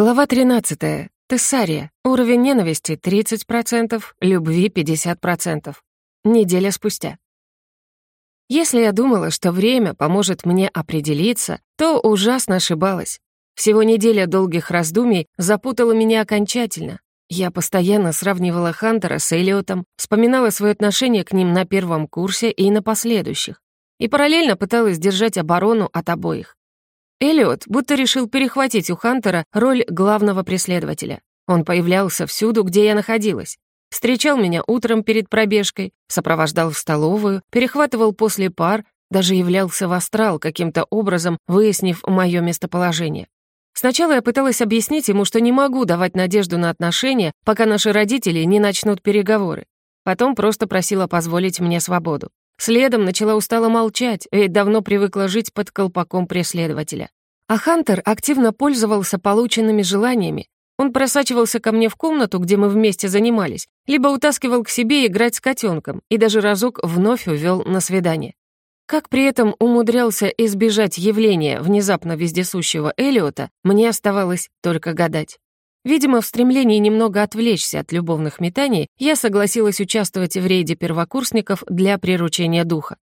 Глава 13. Тессария. Уровень ненависти 30%, любви 50%. Неделя спустя. Если я думала, что время поможет мне определиться, то ужасно ошибалась. Всего неделя долгих раздумий запутала меня окончательно. Я постоянно сравнивала Хантера с Элиотом, вспоминала свое отношение к ним на первом курсе и на последующих. И параллельно пыталась держать оборону от обоих. Эллиот будто решил перехватить у Хантера роль главного преследователя. Он появлялся всюду, где я находилась. Встречал меня утром перед пробежкой, сопровождал в столовую, перехватывал после пар, даже являлся в астрал каким-то образом, выяснив мое местоположение. Сначала я пыталась объяснить ему, что не могу давать надежду на отношения, пока наши родители не начнут переговоры. Потом просто просила позволить мне свободу. Следом начала устало молчать, ведь давно привыкла жить под колпаком преследователя. А Хантер активно пользовался полученными желаниями. Он просачивался ко мне в комнату, где мы вместе занимались, либо утаскивал к себе играть с котенком, и даже разок вновь увел на свидание. Как при этом умудрялся избежать явления внезапно вездесущего Элиота, мне оставалось только гадать. Видимо, в стремлении немного отвлечься от любовных метаний, я согласилась участвовать в рейде первокурсников для приручения духа.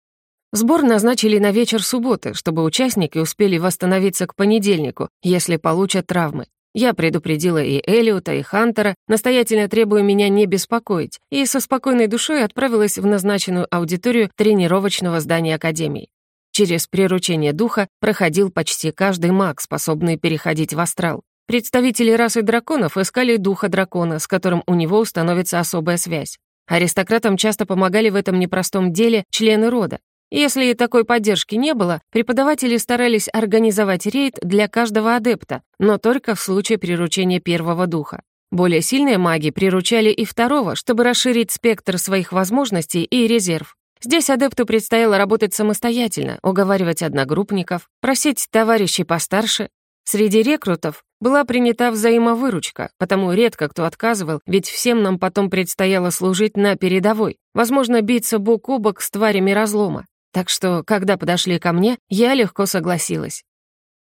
Сбор назначили на вечер субботы, чтобы участники успели восстановиться к понедельнику, если получат травмы. Я предупредила и Элиота, и Хантера, настоятельно требуя меня не беспокоить, и со спокойной душой отправилась в назначенную аудиторию тренировочного здания Академии. Через приручение духа проходил почти каждый маг, способный переходить в астрал. Представители расы драконов искали духа дракона, с которым у него установится особая связь. Аристократам часто помогали в этом непростом деле члены рода. Если такой поддержки не было, преподаватели старались организовать рейд для каждого адепта, но только в случае приручения первого духа. Более сильные маги приручали и второго, чтобы расширить спектр своих возможностей и резерв. Здесь адепту предстояло работать самостоятельно, уговаривать одногруппников, просить товарищей постарше. Среди рекрутов была принята взаимовыручка, потому редко кто отказывал, ведь всем нам потом предстояло служить на передовой, возможно, биться бок о бок с тварями разлома. Так что, когда подошли ко мне, я легко согласилась.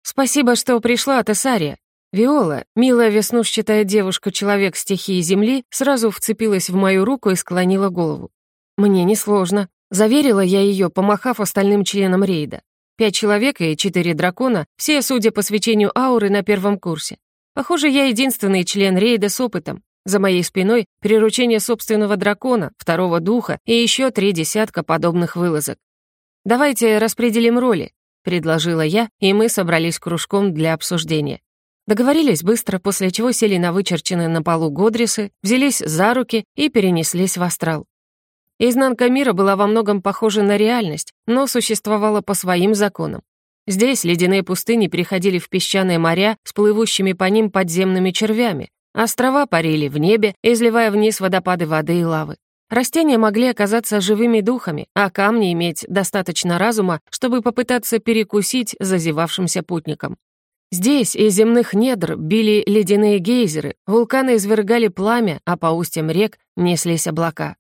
«Спасибо, что пришла, Тессария». Виола, милая веснушчатая девушка-человек стихии Земли, сразу вцепилась в мою руку и склонила голову. «Мне несложно», — заверила я ее, помахав остальным членам рейда. Пять человек и четыре дракона, все, судя по свечению ауры, на первом курсе. Похоже, я единственный член рейда с опытом. За моей спиной приручение собственного дракона, второго духа и еще три десятка подобных вылазок. «Давайте распределим роли», — предложила я, и мы собрались кружком для обсуждения. Договорились быстро, после чего сели на вычерченные на полу годрисы, взялись за руки и перенеслись в астрал. Изнанка мира была во многом похожа на реальность, но существовала по своим законам. Здесь ледяные пустыни переходили в песчаные моря с плывущими по ним подземными червями, острова парили в небе, изливая вниз водопады воды и лавы. Растения могли оказаться живыми духами, а камни иметь достаточно разума, чтобы попытаться перекусить зазевавшимся путникам. Здесь из земных недр били ледяные гейзеры, вулканы извергали пламя, а по устьям рек неслись облака.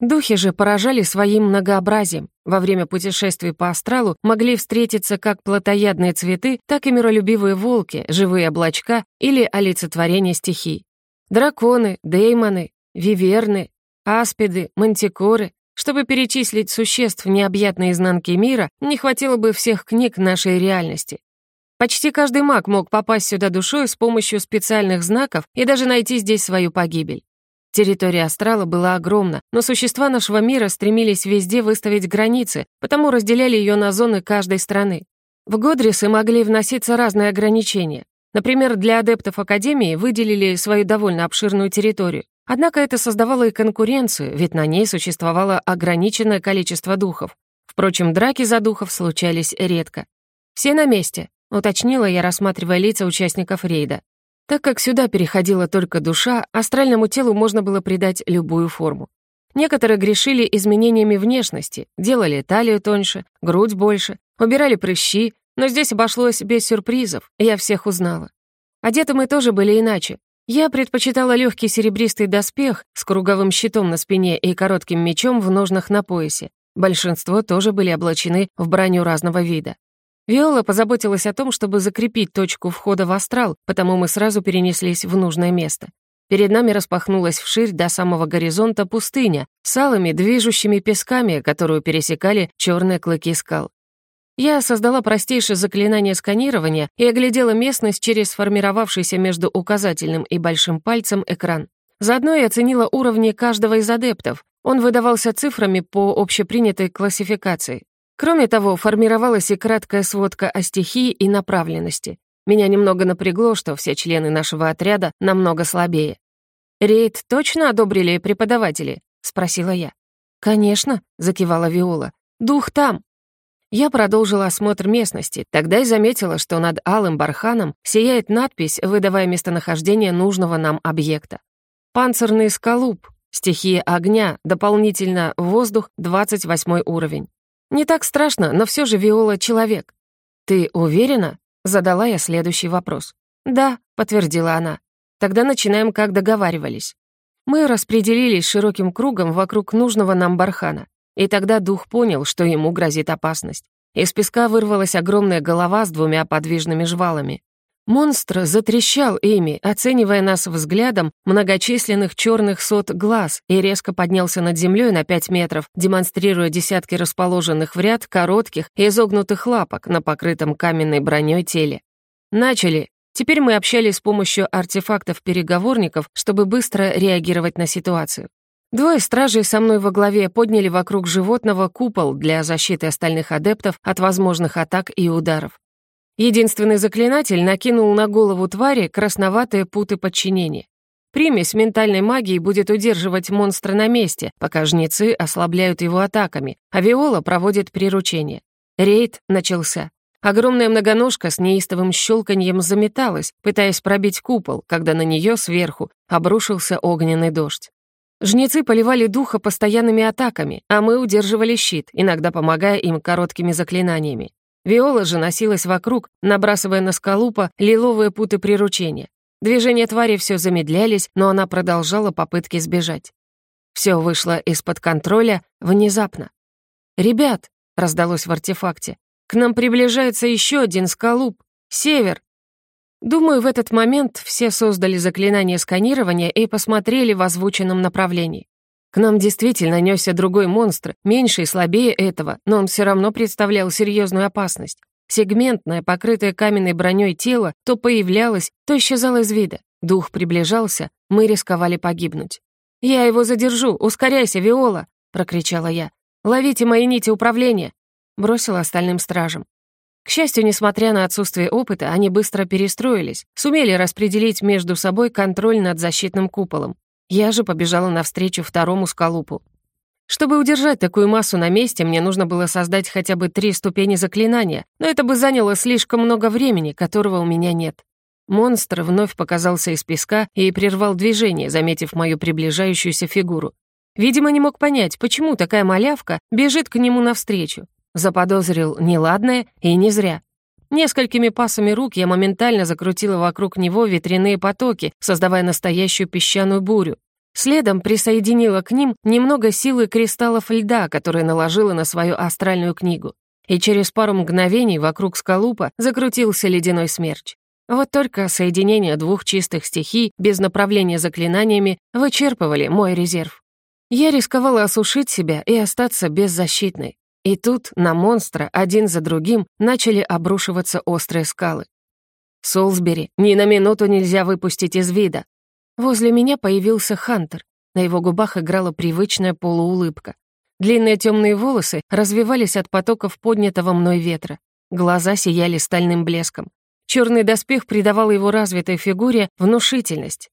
Духи же поражали своим многообразием. Во время путешествий по астралу могли встретиться как плотоядные цветы, так и миролюбивые волки, живые облачка или олицетворение стихий. Драконы, деймоны, виверны, аспиды, мантикоры. Чтобы перечислить существ необъятной изнанки мира, не хватило бы всех книг нашей реальности. Почти каждый маг мог попасть сюда душой с помощью специальных знаков и даже найти здесь свою погибель. Территория астрала была огромна, но существа нашего мира стремились везде выставить границы, потому разделяли ее на зоны каждой страны. В Годрисы могли вноситься разные ограничения. Например, для адептов Академии выделили свою довольно обширную территорию. Однако это создавало и конкуренцию, ведь на ней существовало ограниченное количество духов. Впрочем, драки за духов случались редко. «Все на месте», — уточнила я, рассматривая лица участников рейда. Так как сюда переходила только душа, астральному телу можно было придать любую форму. Некоторые грешили изменениями внешности, делали талию тоньше, грудь больше, убирали прыщи, но здесь обошлось без сюрпризов, я всех узнала. Одеты мы тоже были иначе. Я предпочитала легкий серебристый доспех с круговым щитом на спине и коротким мечом в ножнах на поясе. Большинство тоже были облачены в броню разного вида. Виола позаботилась о том, чтобы закрепить точку входа в астрал, потому мы сразу перенеслись в нужное место. Перед нами распахнулась вширь до самого горизонта пустыня с алыми движущими песками, которую пересекали черные клыки скал. Я создала простейшее заклинание сканирования и оглядела местность через сформировавшийся между указательным и большим пальцем экран. Заодно я оценила уровни каждого из адептов. Он выдавался цифрами по общепринятой классификации. Кроме того, формировалась и краткая сводка о стихии и направленности. Меня немного напрягло, что все члены нашего отряда намного слабее. «Рейд точно одобрили преподаватели?» — спросила я. «Конечно», — закивала Виола. «Дух там, я продолжила осмотр местности, тогда и заметила, что над алым барханом сияет надпись, выдавая местонахождение нужного нам объекта. Панцирный скалуп, стихия огня, дополнительно воздух, 28 уровень. Не так страшно, но все же Виола — человек. «Ты уверена?» — задала я следующий вопрос. «Да», — подтвердила она. «Тогда начинаем, как договаривались». Мы распределились широким кругом вокруг нужного нам бархана. И тогда дух понял, что ему грозит опасность. Из песка вырвалась огромная голова с двумя подвижными жвалами. Монстр затрещал ими, оценивая нас взглядом многочисленных черных сот глаз и резко поднялся над землей на пять метров, демонстрируя десятки расположенных в ряд коротких и изогнутых лапок на покрытом каменной броней теле. Начали. Теперь мы общались с помощью артефактов-переговорников, чтобы быстро реагировать на ситуацию. Двое стражей со мной во главе подняли вокруг животного купол для защиты остальных адептов от возможных атак и ударов. Единственный заклинатель накинул на голову твари красноватые путы подчинения. Примесь ментальной магии будет удерживать монстра на месте, пока жнецы ослабляют его атаками, а Виола проводит приручение. Рейд начался. Огромная многоножка с неистовым щелканьем заметалась, пытаясь пробить купол, когда на нее сверху обрушился огненный дождь. Жнецы поливали духа постоянными атаками, а мы удерживали щит, иногда помогая им короткими заклинаниями. Виола же носилась вокруг, набрасывая на скалупа лиловые путы приручения. Движения твари все замедлялись, но она продолжала попытки сбежать. Все вышло из-под контроля внезапно. «Ребят», — раздалось в артефакте, — «к нам приближается еще один скалуп. Север, Думаю, в этот момент все создали заклинание сканирования и посмотрели в озвученном направлении. К нам действительно несся другой монстр, меньше и слабее этого, но он все равно представлял серьезную опасность. Сегментное, покрытое каменной броней тело то появлялось, то исчезало из вида. Дух приближался, мы рисковали погибнуть. «Я его задержу! Ускоряйся, Виола!» — прокричала я. «Ловите мои нити управления!» — бросила остальным стражам. К счастью, несмотря на отсутствие опыта, они быстро перестроились, сумели распределить между собой контроль над защитным куполом. Я же побежала навстречу второму скалупу. Чтобы удержать такую массу на месте, мне нужно было создать хотя бы три ступени заклинания, но это бы заняло слишком много времени, которого у меня нет. Монстр вновь показался из песка и прервал движение, заметив мою приближающуюся фигуру. Видимо, не мог понять, почему такая малявка бежит к нему навстречу. Заподозрил неладное и не зря. Несколькими пасами рук я моментально закрутила вокруг него ветряные потоки, создавая настоящую песчаную бурю. Следом присоединила к ним немного силы кристаллов льда, которые наложила на свою астральную книгу. И через пару мгновений вокруг скалупа закрутился ледяной смерч. Вот только соединение двух чистых стихий без направления заклинаниями вычерпывали мой резерв. Я рисковала осушить себя и остаться беззащитной. И тут на монстра один за другим начали обрушиваться острые скалы. Солсбери ни на минуту нельзя выпустить из вида. Возле меня появился Хантер. На его губах играла привычная полуулыбка. Длинные темные волосы развивались от потоков поднятого мной ветра. Глаза сияли стальным блеском. Черный доспех придавал его развитой фигуре внушительность.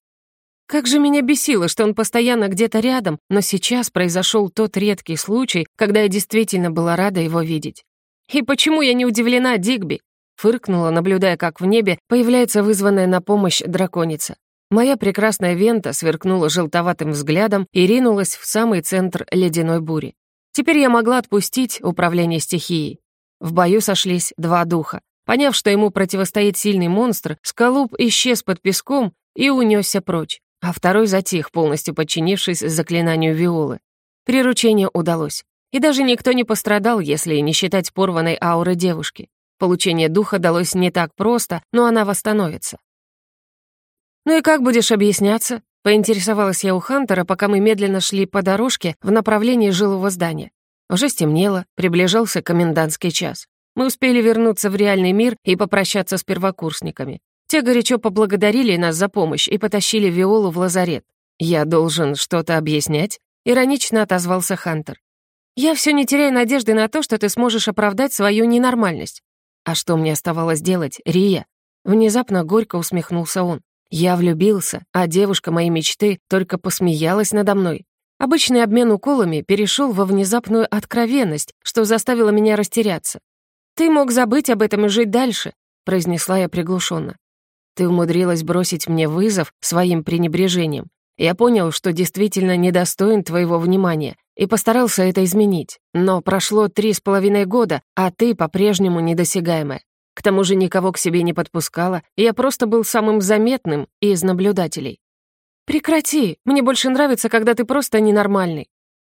Как же меня бесило, что он постоянно где-то рядом, но сейчас произошел тот редкий случай, когда я действительно была рада его видеть. «И почему я не удивлена, Дигби?» Фыркнула, наблюдая, как в небе появляется вызванная на помощь драконица. Моя прекрасная вента сверкнула желтоватым взглядом и ринулась в самый центр ледяной бури. Теперь я могла отпустить управление стихией. В бою сошлись два духа. Поняв, что ему противостоит сильный монстр, Скалуп исчез под песком и унесся прочь а второй затих, полностью подчинившись заклинанию Виолы. Приручение удалось. И даже никто не пострадал, если не считать порванной ауры девушки. Получение духа далось не так просто, но она восстановится. «Ну и как будешь объясняться?» — поинтересовалась я у Хантера, пока мы медленно шли по дорожке в направлении жилого здания. Уже стемнело, приближался комендантский час. Мы успели вернуться в реальный мир и попрощаться с первокурсниками. Те горячо поблагодарили нас за помощь и потащили Виолу в лазарет. «Я должен что-то объяснять?» — иронично отозвался Хантер. «Я все не теряю надежды на то, что ты сможешь оправдать свою ненормальность». «А что мне оставалось делать, Рия?» Внезапно горько усмехнулся он. Я влюбился, а девушка моей мечты только посмеялась надо мной. Обычный обмен уколами перешел во внезапную откровенность, что заставило меня растеряться. «Ты мог забыть об этом и жить дальше», — произнесла я приглушенно. «Ты умудрилась бросить мне вызов своим пренебрежением. Я понял, что действительно недостоин твоего внимания, и постарался это изменить. Но прошло три с половиной года, а ты по-прежнему недосягаемая. К тому же никого к себе не подпускала, я просто был самым заметным из наблюдателей. «Прекрати, мне больше нравится, когда ты просто ненормальный».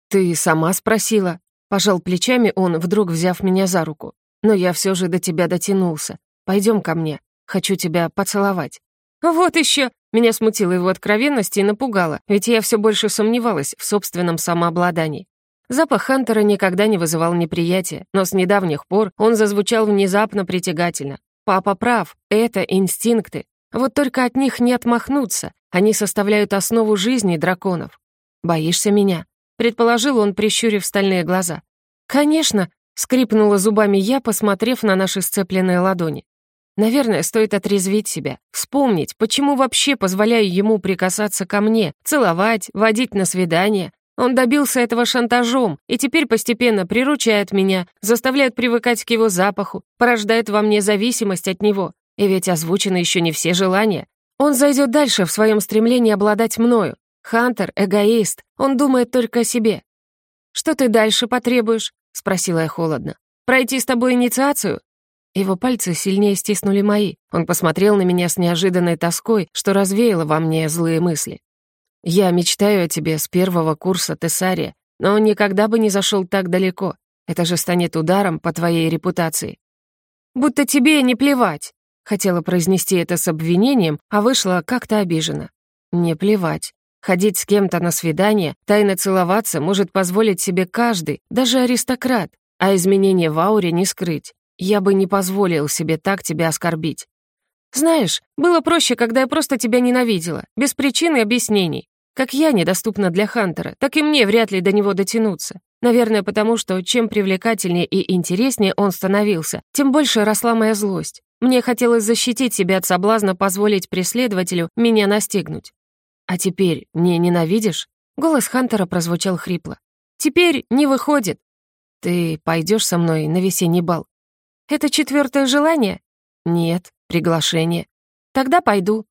«Ты сама спросила», — пожал плечами он, вдруг взяв меня за руку. «Но я все же до тебя дотянулся. Пойдем ко мне, хочу тебя поцеловать». «Вот еще!» Меня смутила его откровенность и напугала, ведь я все больше сомневалась в собственном самообладании. Запах Хантера никогда не вызывал неприятия, но с недавних пор он зазвучал внезапно притягательно. Папа прав, это инстинкты. Вот только от них не отмахнуться, они составляют основу жизни драконов. «Боишься меня?» — предположил он, прищурив стальные глаза. «Конечно!» — скрипнула зубами я, посмотрев на наши сцепленные ладони. Наверное, стоит отрезвить себя, вспомнить, почему вообще позволяю ему прикасаться ко мне, целовать, водить на свидание, он добился этого шантажом и теперь постепенно приручает меня, заставляет привыкать к его запаху, порождает во мне зависимость от него. И ведь озвучены еще не все желания. Он зайдет дальше в своем стремлении обладать мною. Хантер — эгоист, он думает только о себе. «Что ты дальше потребуешь?» — спросила я холодно. «Пройти с тобой инициацию?» Его пальцы сильнее стиснули мои. Он посмотрел на меня с неожиданной тоской, что развеяло во мне злые мысли. Я мечтаю о тебе с первого курса Тессария, но никогда бы не зашел так далеко. Это же станет ударом по твоей репутации. Будто тебе не плевать. Хотела произнести это с обвинением, а вышла как-то обижена. Не плевать. Ходить с кем-то на свидание, тайно целоваться может позволить себе каждый, даже аристократ, а изменения в ауре не скрыть. Я бы не позволил себе так тебя оскорбить. Знаешь, было проще, когда я просто тебя ненавидела, без причин и объяснений. Как я недоступна для Хантера, так и мне вряд ли до него дотянуться. Наверное, потому что чем привлекательнее и интереснее он становился, тем больше росла моя злость. Мне хотелось защитить себя от соблазна позволить преследователю меня настигнуть. «А теперь не ненавидишь?» Голос Хантера прозвучал хрипло. «Теперь не выходит. Ты пойдешь со мной на весенний бал?» «Это четвертое желание?» «Нет, приглашение». «Тогда пойду»,